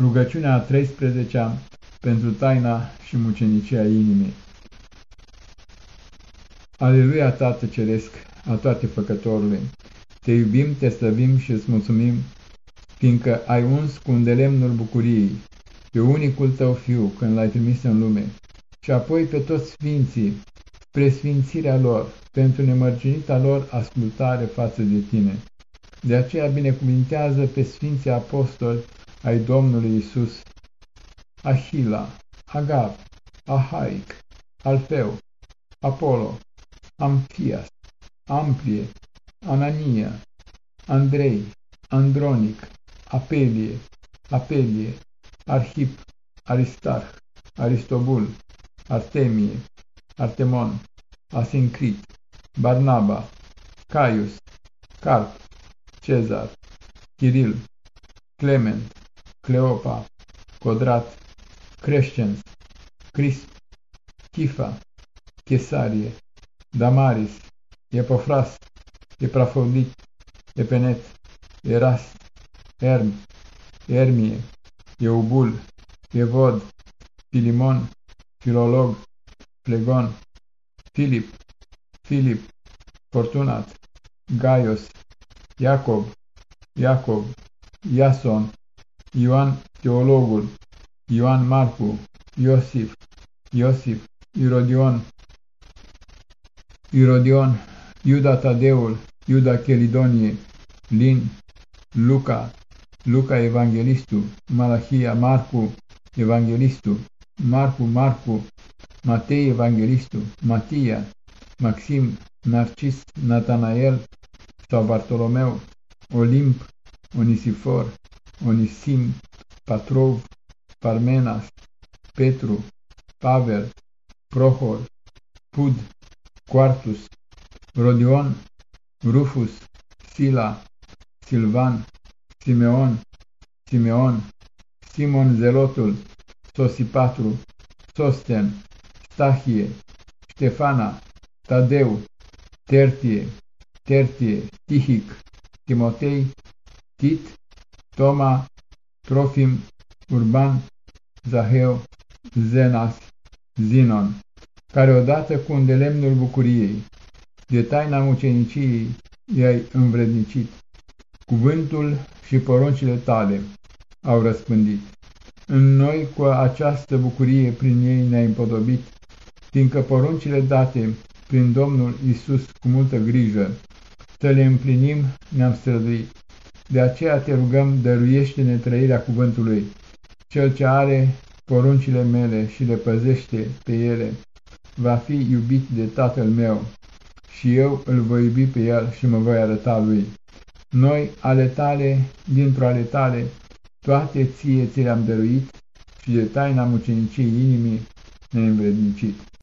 Rugăciunea a 13-a pentru taina și mucenicia inimii. Aleluia, Tată Ceresc, a toate făcătorului! Te iubim, te slăbim și îți mulțumim, fiindcă ai uns cu îndelemnul bucuriei pe unicul tău Fiu când l-ai trimis în lume, și apoi pe toți sfinții, spre sfințirea lor, pentru nemărginita lor ascultare față de tine. De aceea binecuvintează pe sfinții apostoli ai Domnului Isus, Ahila, Agab, Ahaic, Alfeu, Apollo, Amfias, Amplie, Anania, Andrei, Andronic, Apelie, Apelie, Arhip, Aristarh, Aristobul, Artemie, Artemon, Asincrit, Barnaba, Caius, Carp, Cezar, Chiril, Clement, Cleopa, Codrat, Crescens, Crisp, Chifa, Chesarie, Damaris, Epofras, Eprafodit, Epenet, Erast, Erm, Ermie, Eubul, Evod, Filimon, Filolog, Plegon, Filip, Filip, Fortunat, Gaios, Iacob, Iacob, Iason, Ioan Teologul, Ioan Marcu, Iosif, Iosif, Irodion, Irodion, Iuda Tadeul, Iuda Chelidonie, Lin, Luca, Luca Evanghelistul, Malachia, Marcu, Evanghelistul, Marcu, Marcu, Matei Evanghelistul, Matia, Maxim, Narcis, Natanael sau Bartolomeu, Olimp, Onisifor, Onisim, Patrov, Parmenas, Petru, Pavel, Prohor, Pud, Quartus, Rodion, Rufus, Sila, Silvan, Simeon, Simeon, Simon Zelotul, Sosipatru, Sosten, Stahie, Ștefana, Tadeu, Tertie, Tertie, Tihic, Timotei, Tit, Toma, Trofim, Urban, Zaheu, Zenas, Zinon, care odată cu îndelemnul bucuriei, de taina muceniciei i-ai învrednicit. Cuvântul și poruncile tale au răspândit. În noi cu această bucurie prin ei ne-ai împodobit, fiindcă poruncile date prin Domnul Isus cu multă grijă, să le împlinim ne-am străduit. De aceea te rugăm, dăruiește-ne trăirea cuvântului. Cel ce are poruncile mele și le păzește pe ele, va fi iubit de Tatăl meu și eu îl voi iubi pe el și mă voi arăta lui. Noi, ale tale, dintr-o ale tale, toate ție ți le-am dăruit și de taina muceniciei inimii ne-ai învrednicit.